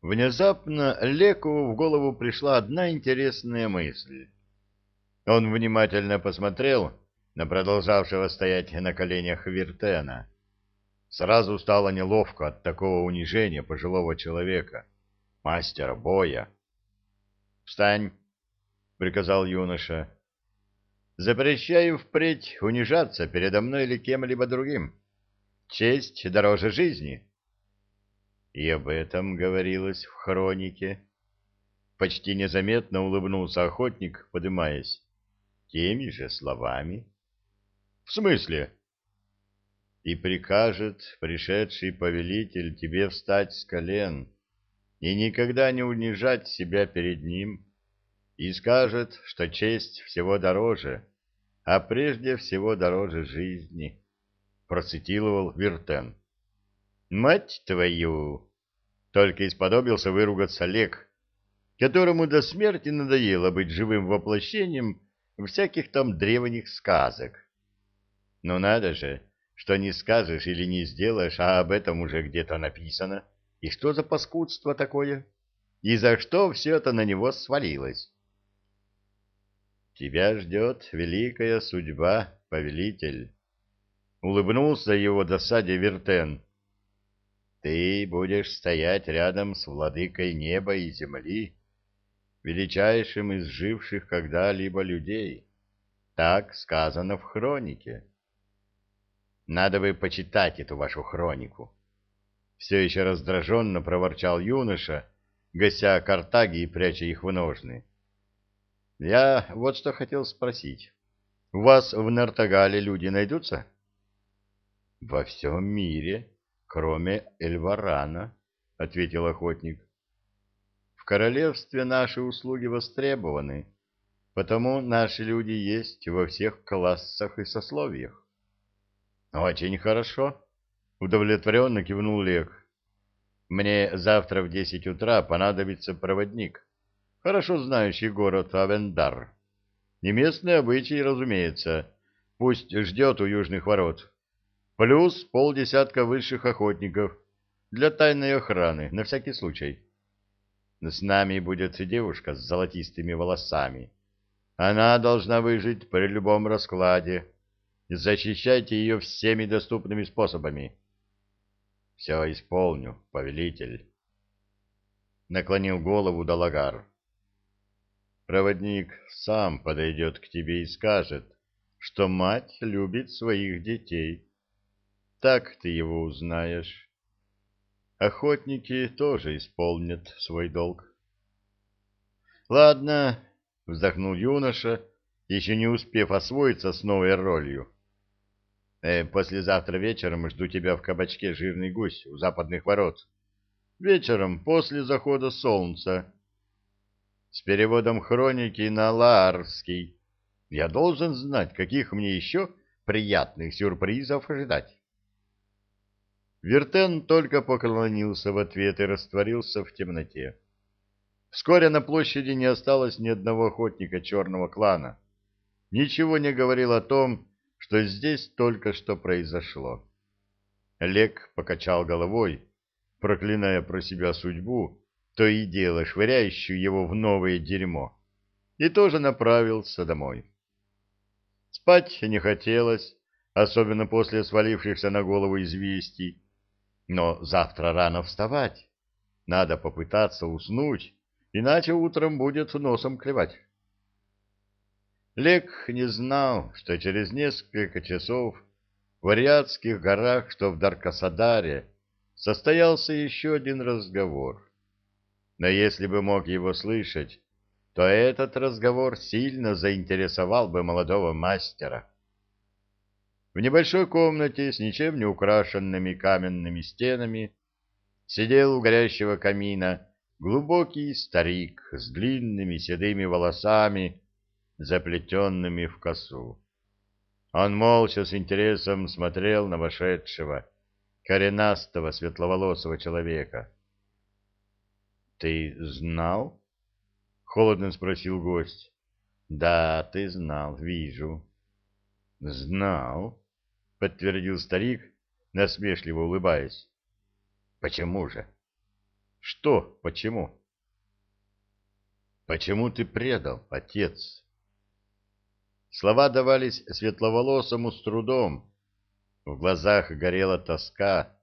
Внезапно Леку в голову пришла одна интересная мысль. Он внимательно посмотрел на продолжавшего стоять на коленях Виртена. Сразу стало неловко от такого унижения пожилого человека, мастера боя. «Встань!» — приказал юноша. «Запрещаю впредь унижаться передо мной или кем-либо другим. Честь дороже жизни». И об этом говорилось в хронике. Почти незаметно улыбнулся охотник, подымаясь. Теми же словами. В смысле? И прикажет пришедший повелитель тебе встать с колен и никогда не унижать себя перед ним, и скажет, что честь всего дороже, а прежде всего дороже жизни, процитировал Виртен. Мать твою! Только исподобился выругаться Олег, которому до смерти надоело быть живым воплощением всяких там древних сказок. Но надо же, что не скажешь или не сделаешь, а об этом уже где-то написано. И что за паскудство такое? И за что все это на него свалилось? Тебя ждет великая судьба, повелитель. Улыбнулся его досаде Вертен ты будешь стоять рядом с владыкой неба и земли, величайшим из живших когда-либо людей. Так сказано в хронике. Надо бы почитать эту вашу хронику. Все еще раздраженно проворчал юноша, гася картаги и пряча их в ножны. Я вот что хотел спросить. У вас в Нартагале люди найдутся? Во всем мире, кроме Эльварана, — ответил охотник. В королевстве наши услуги востребованы, потому наши люди есть во всех классах и сословиях. — Очень хорошо, — удовлетворенно кивнул Лег. — Мне завтра в десять утра понадобится проводник, хорошо знающий город Авендар. И местные обычаи, разумеется, пусть ждет у южных ворот плюс полдесятка высших охотников для тайной охраны, на всякий случай. С нами будет девушка с золотистыми волосами. Она должна выжить при любом раскладе. Защищайте ее всеми доступными способами. Все исполню, повелитель. Наклонил голову Далагар. Проводник сам подойдет к тебе и скажет, что мать любит своих детей так ты его узнаешь. Охотники тоже исполнят свой долг. Ладно, вздохнул юноша, еще не успев освоиться с новой ролью. Э, послезавтра вечером жду тебя в кабачке «Жирный гусь» у западных ворот. Вечером, после захода солнца. С переводом хроники на лаарский. Я должен знать, каких мне еще приятных сюрпризов ожидать. Вертен только поклонился в ответ и растворился в темноте. Вскоре на площади не осталось ни одного охотника черного клана. Ничего не говорил о том, что здесь только что произошло. Олег покачал головой, проклиная про себя судьбу, то и дело швыряющую его в новое дерьмо, и тоже направился домой. Спать не хотелось, особенно после свалившихся на голову известий, но завтра рано вставать. Надо попытаться уснуть, иначе утром будет носом клевать. Лек не знал, что через несколько часов в Ариадских горах, что в Даркасадаре, состоялся еще один разговор. Но если бы мог его слышать, то этот разговор сильно заинтересовал бы молодого мастера. В небольшой комнате с ничем не украшенными каменными стенами сидел у горящего камина глубокий старик с длинными седыми волосами, заплетенными в косу. Он молча с интересом смотрел на вошедшего, коренастого светловолосого человека. — Ты знал? — холодно спросил гость. — Да, ты знал, вижу. — Знал, — подтвердил старик, насмешливо улыбаясь. — Почему же? Что? Почему? Почему ты предал, отец? Слова давались светловолосому с трудом. В глазах горела тоска,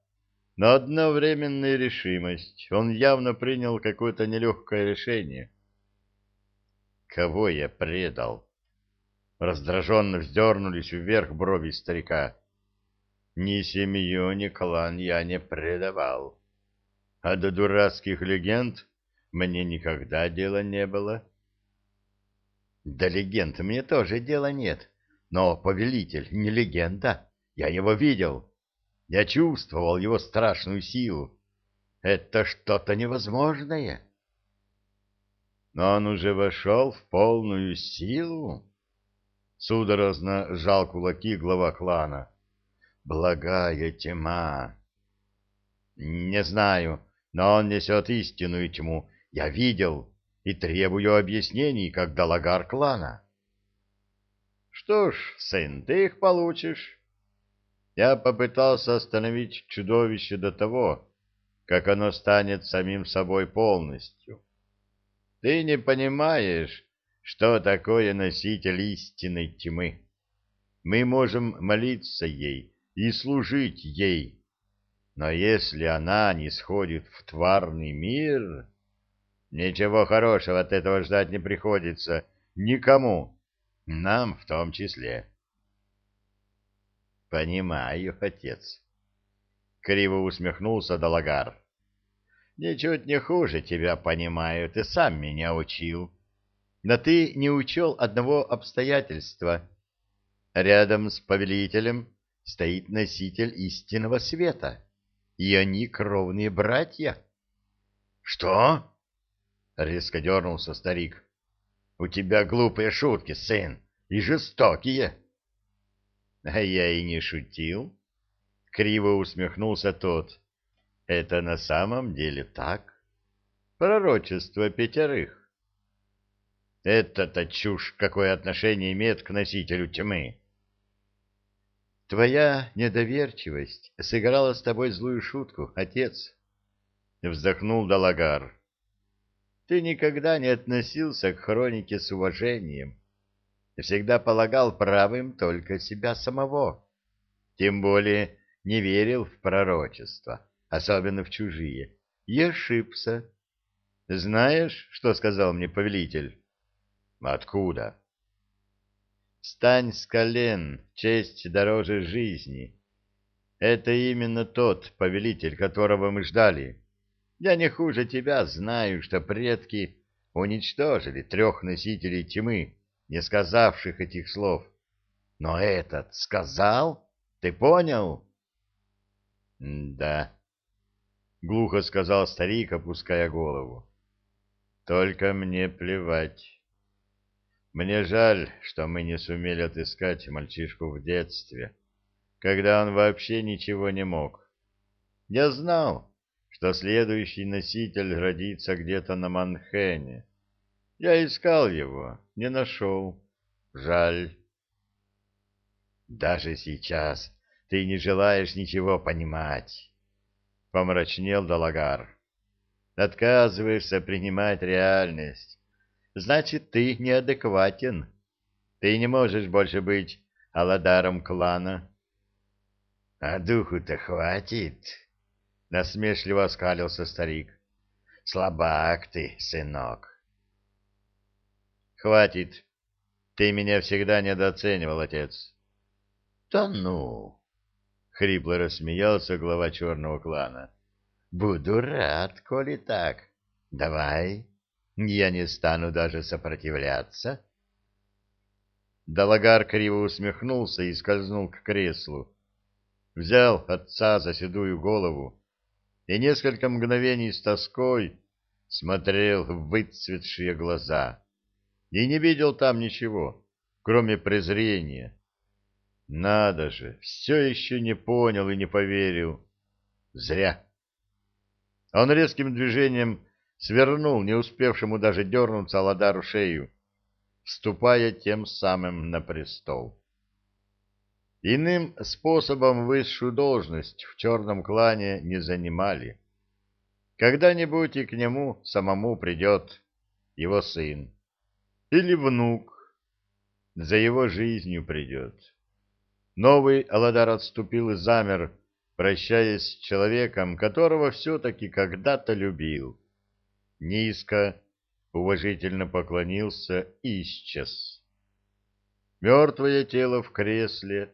но одновременная решимость. Он явно принял какое-то нелегкое решение. Кого я предал? Раздраженно вздернулись вверх брови старика. Ни семью, ни клан я не предавал. А до дурацких легенд мне никогда дела не было. До легенд мне тоже дела нет. Но повелитель не легенда. Я его видел. Я чувствовал его страшную силу. Это что-то невозможное. Но он уже вошел в полную силу. Судорожно сжал кулаки глава клана. Благая тьма. Не знаю, но он несет истинную тьму. Я видел и требую объяснений, как долагар клана. Что ж, сын, ты их получишь. Я попытался остановить чудовище до того, как оно станет самим собой полностью. Ты не понимаешь, что такое носитель истинной тьмы. Мы можем молиться ей и служить ей, но если она не сходит в тварный мир, ничего хорошего от этого ждать не приходится никому, нам в том числе. Понимаю, отец. Криво усмехнулся Далагар. Ничуть не хуже тебя понимаю, ты сам меня учил. Но ты не учел одного обстоятельства. Рядом с повелителем стоит носитель истинного света, и они кровные братья. — Что? — резко дернулся старик. — У тебя глупые шутки, сын, и жестокие. А я и не шутил. Криво усмехнулся тот. Это на самом деле так. Пророчество пятерых. Это-то чушь, какое отношение имеет к носителю тьмы. Твоя недоверчивость сыграла с тобой злую шутку, отец. Вздохнул Далагар. Ты никогда не относился к хронике с уважением всегда полагал правым только себя самого. Тем более не верил в пророчества, особенно в чужие, и ошибся. Знаешь, что сказал мне повелитель? Откуда? Встань с колен, честь дороже жизни. Это именно тот повелитель, которого мы ждали. Я не хуже тебя знаю, что предки уничтожили трех носителей тьмы, не сказавших этих слов. Но этот сказал? Ты понял? — Да, — глухо сказал старик, опуская голову. — Только мне плевать. Мне жаль, что мы не сумели отыскать мальчишку в детстве, когда он вообще ничего не мог. Я знал, что следующий носитель родится где-то на Манхэне, я искал его, не нашел. Жаль. Даже сейчас ты не желаешь ничего понимать, — помрачнел Далагар. Отказываешься принимать реальность. Значит, ты неадекватен. Ты не можешь больше быть аладаром клана. — А духу-то хватит, — насмешливо оскалился старик. — Слабак ты, сынок. Хватит. Ты меня всегда недооценивал, отец. Да ну! Хрипло рассмеялся глава черного клана. Буду рад, коли так. Давай. Я не стану даже сопротивляться. Далагар криво усмехнулся и скользнул к креслу. Взял отца за седую голову и несколько мгновений с тоской смотрел в выцветшие глаза и не видел там ничего, кроме презрения. Надо же, все еще не понял и не поверил. Зря. Он резким движением свернул не успевшему даже дернуться Аладару шею, вступая тем самым на престол. Иным способом высшую должность в черном клане не занимали. Когда-нибудь и к нему самому придет его сын или внук, за его жизнью придет. Новый Аладар отступил и замер, прощаясь с человеком, которого все-таки когда-то любил. Низко, уважительно поклонился и исчез. Мертвое тело в кресле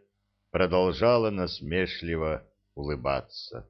продолжало насмешливо улыбаться.